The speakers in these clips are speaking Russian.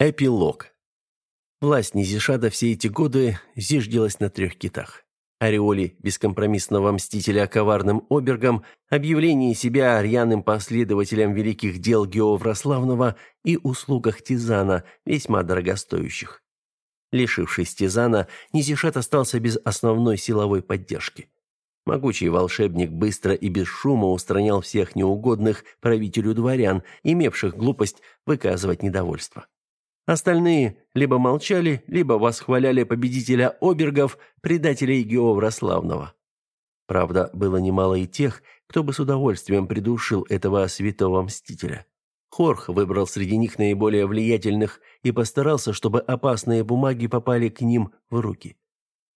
Эпилог. Власть Низишада все эти годы зиждилась на трех китах. Ореоле бескомпромиссного мстителя коварным обергам, объявлении себя рьяным последователем великих дел Геовра Славного и услугах Тизана, весьма дорогостоящих. Лишившись Тизана, Низишат остался без основной силовой поддержки. Могучий волшебник быстро и без шума устранял всех неугодных правителю дворян, имевших глупость выказывать недовольство. Остальные либо молчали, либо восхваляли победителя обергов, предателей Геовра Славного. Правда, было немало и тех, кто бы с удовольствием придушил этого святого мстителя. Хорх выбрал среди них наиболее влиятельных и постарался, чтобы опасные бумаги попали к ним в руки.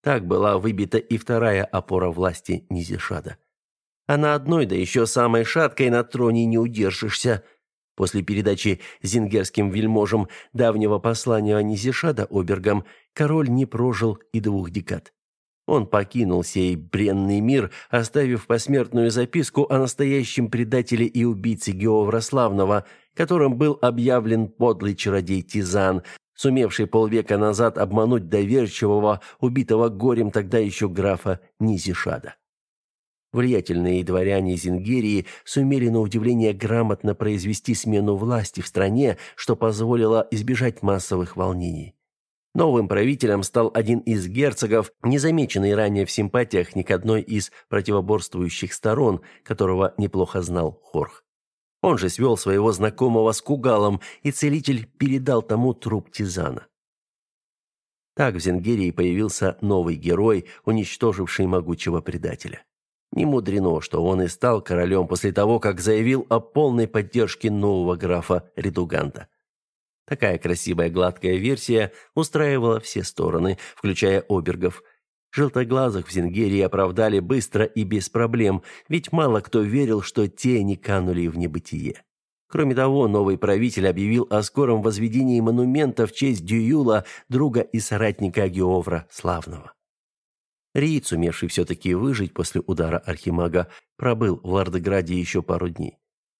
Так была выбита и вторая опора власти Низишада. А на одной, да еще самой шаткой на троне не удержишься – После передачи зингерским вельможам давнего послания Анизишада обергам король не прожил и двух декад. Он покинул сей бренный мир, оставив посмертную записку о настоящем предателе и убийце Геовра Славного, которым был объявлен подлый чародей Тизан, сумевший полвека назад обмануть доверчивого, убитого горем тогда еще графа Низишада. Влиятельные дворяне Зингерии сумели на удивление грамотно произвести смену власти в стране, что позволило избежать массовых волнений. Новым правителем стал один из герцогов, незамеченный ранее в симпатиях ни к одной из противоборствующих сторон, которого неплохо знал Хорх. Он же свел своего знакомого с Кугалом, и целитель передал тому труп Тизана. Так в Зенгерии появился новый герой, уничтоживший могучего предателя. Не мудрено, что он и стал королем после того, как заявил о полной поддержке нового графа Редуганта. Такая красивая гладкая версия устраивала все стороны, включая обергов. Желтоглазых в Зингерии оправдали быстро и без проблем, ведь мало кто верил, что те не канули в небытие. Кроме того, новый правитель объявил о скором возведении монумента в честь Дююла, друга и соратника Геовра Славного. Риит, сумевший все-таки выжить после удара Архимага, пробыл в Лардеграде еще пару дней.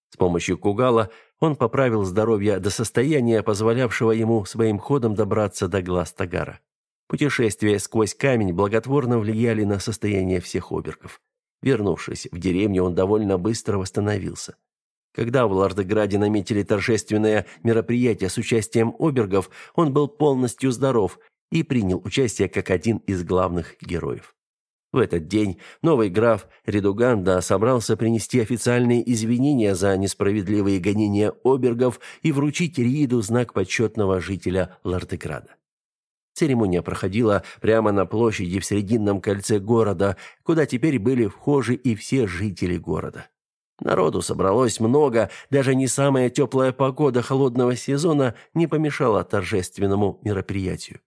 С помощью Кугала он поправил здоровье до состояния, позволявшего ему своим ходом добраться до глаз Тагара. Путешествия сквозь камень благотворно влияли на состояние всех обергов. Вернувшись в деревню, он довольно быстро восстановился. Когда в Лардеграде наметили торжественное мероприятие с участием обергов, он был полностью здоров и принял участие как один из главных героев. В этот день новый граф Редуганда собрался принести официальные извинения за несправедливые гонения обергов и вручить Рииду знак почетного жителя Лардеграда. Церемония проходила прямо на площади в Срединном кольце города, куда теперь были вхожи и все жители города. Народу собралось много, даже не самая теплая погода холодного сезона не помешала торжественному мероприятию.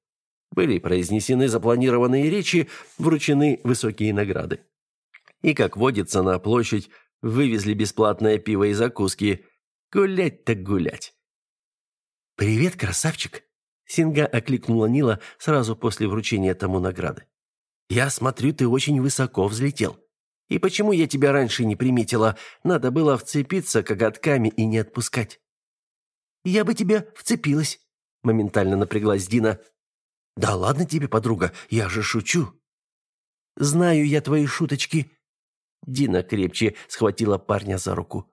Были произнесены запланированные речи, вручены высокие награды. И, как водится, на площадь вывезли бесплатное пиво и закуски. Гулять так гулять. «Привет, красавчик!» Синга окликнула Нила сразу после вручения тому награды. «Я смотрю, ты очень высоко взлетел. И почему я тебя раньше не приметила? Надо было вцепиться коготками и не отпускать». «Я бы тебя вцепилась», — моментально напряглась Дина. «Да ладно тебе, подруга, я же шучу». «Знаю я твои шуточки». Дина крепче схватила парня за руку.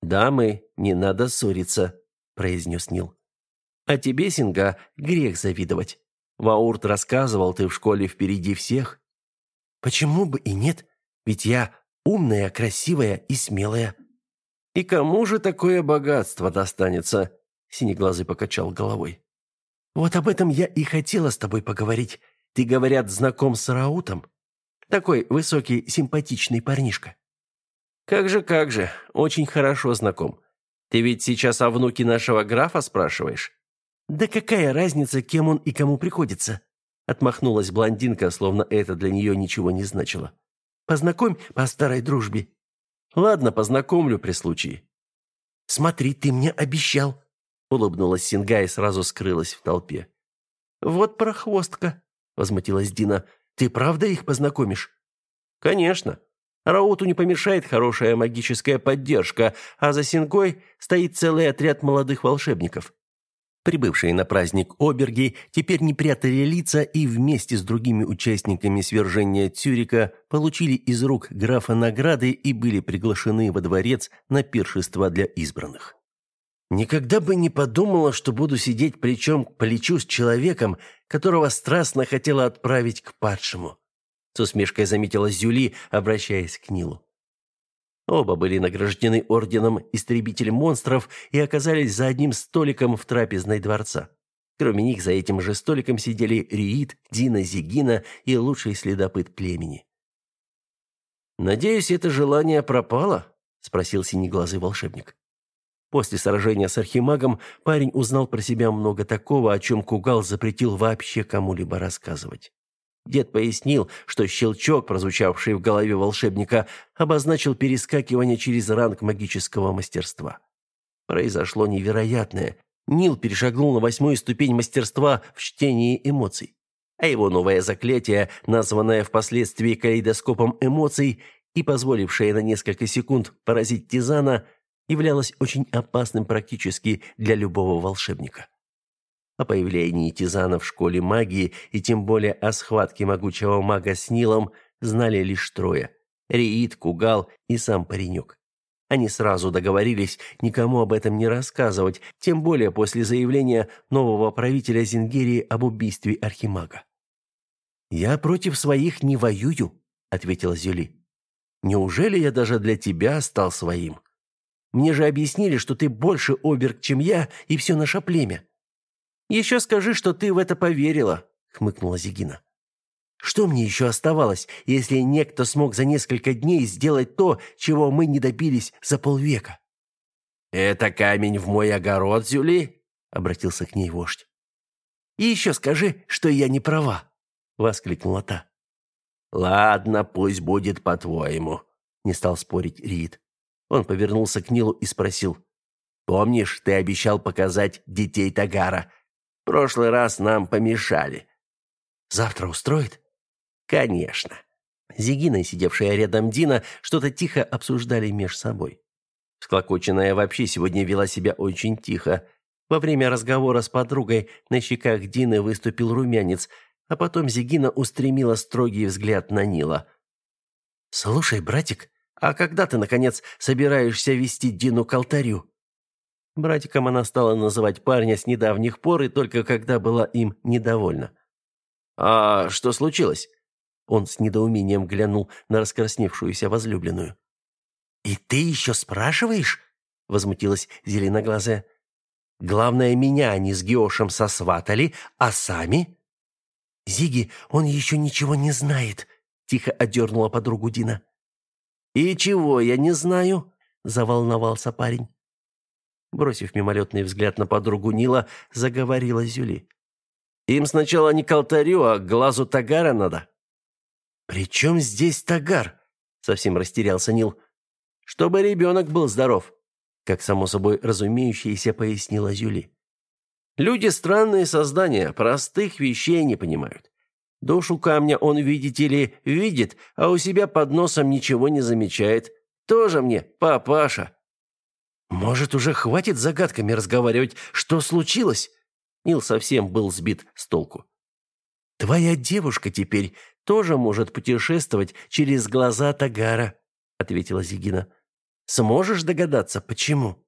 «Дамы, не надо ссориться», — произнес Нил. «А тебе, Синга, грех завидовать. Ваурт рассказывал, ты в школе впереди всех». «Почему бы и нет? Ведь я умная, красивая и смелая». «И кому же такое богатство достанется?» Синеглазый покачал головой. Вот об этом я и хотела с тобой поговорить. Ты, говорят, знаком с Раутом? Такой высокий, симпатичный парнишка. Как же, как же, очень хорошо знаком. Ты ведь сейчас о внуке нашего графа спрашиваешь? Да какая разница, кем он и кому приходится? Отмахнулась блондинка, словно это для нее ничего не значило. Познакомь по старой дружбе. Ладно, познакомлю при случае. Смотри, ты мне обещал, Улыбнулась Синга и сразу скрылась в толпе. «Вот прохвостка», — возмутилась Дина. «Ты правда их познакомишь?» «Конечно. Рауту не помешает хорошая магическая поддержка, а за Сингой стоит целый отряд молодых волшебников». Прибывшие на праздник оберги теперь не прятали лица и вместе с другими участниками свержения Цюрика получили из рук графа награды и были приглашены во дворец на пиршество для избранных. Никогда бы не подумала, что буду сидеть плечом к плечу с человеком, которого страстно хотела отправить к падшему. С усмешкой заметила Зюли, обращаясь к Нилу. Оба были награждены орденом «Истребитель монстров» и оказались за одним столиком в трапезной дворца. Кроме них за этим же столиком сидели Риит, Дина Зигина и лучший следопыт племени. «Надеюсь, это желание пропало?» – спросил синеглазый волшебник. После сражения с архимагом парень узнал про себя много такого, о чем Кугал запретил вообще кому-либо рассказывать. Дед пояснил, что щелчок, прозвучавший в голове волшебника, обозначил перескакивание через ранг магического мастерства. Произошло невероятное. Нил перешагнул на восьмую ступень мастерства в чтении эмоций. А его новое заклятие, названное впоследствии калейдоскопом эмоций и позволившее на несколько секунд поразить Тизана, являлось очень опасным практически для любого волшебника. О появлении Тизана в школе магии и тем более о схватке могучего мага с Нилом знали лишь трое – Риит, Кугал и сам паренек. Они сразу договорились никому об этом не рассказывать, тем более после заявления нового правителя Зингерии об убийстве архимага. «Я против своих не воюю», — ответила Зюли. «Неужели я даже для тебя стал своим? Мне же объяснили, что ты больше оберг, чем я, и все наше племя. «Еще скажи, что ты в это поверила», — хмыкнула Зигина. «Что мне еще оставалось, если некто смог за несколько дней сделать то, чего мы не добились за полвека?» «Это камень в мой огород, Зюли?» — обратился к ней вождь. «И еще скажи, что я не права», — воскликнула та. «Ладно, пусть будет по-твоему», — не стал спорить Рид. Он повернулся к Нилу и спросил. «Помнишь, ты обещал показать детей Тагара? прошлый раз нам помешали. Завтра устроит? Конечно. Зигина, сидевшая рядом Дина, что-то тихо обсуждали меж собой. Склокоченная вообще сегодня вела себя очень тихо. Во время разговора с подругой на щеках Дины выступил румянец, а потом Зигина устремила строгий взгляд на Нила. «Слушай, братик, а когда ты, наконец, собираешься вести Дину к алтарю?» Братиком она стала называть парня с недавних пор и только когда была им недовольна. «А что случилось?» Он с недоумением глянул на раскрасневшуюся возлюбленную. «И ты еще спрашиваешь?» — возмутилась зеленоглазая. «Главное, меня они с Геошем сосватали, а сами...» «Зиги, он еще ничего не знает», — тихо одернула подругу Дина. «И чего я не знаю?» — заволновался парень. Бросив мимолетный взгляд на подругу Нила, заговорила Зюли. «Им сначала не к алтарю, а к глазу Тагара надо». «При чем здесь Тагар?» — совсем растерялся Нил. «Чтобы ребенок был здоров», — как само собой разумеющееся пояснила Зюли. «Люди странные создания, простых вещей не понимают. Душу камня он, видите ли, видит, а у себя под носом ничего не замечает. Тоже мне, папаша». «Может, уже хватит загадками разговаривать? Что случилось?» Нил совсем был сбит с толку. «Твоя девушка теперь тоже может путешествовать через глаза Тагара», ответила Зигина. «Сможешь догадаться, почему?»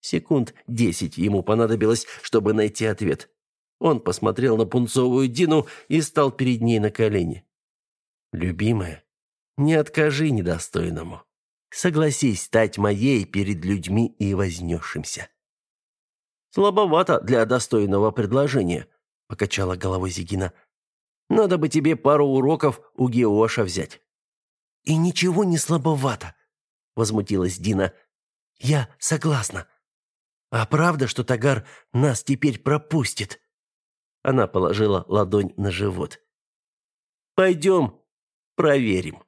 Секунд десять ему понадобилось, чтобы найти ответ. Он посмотрел на пунцовую Дину и стал перед ней на колени. «Любимая, не откажи недостойному». Согласись стать моей перед людьми и вознесшимся». «Слабовато для достойного предложения», — покачала головой Зигина. «Надо бы тебе пару уроков у Геоша взять». «И ничего не слабовато», — возмутилась Дина. «Я согласна. А правда, что Тагар нас теперь пропустит?» Она положила ладонь на живот. «Пойдем, проверим».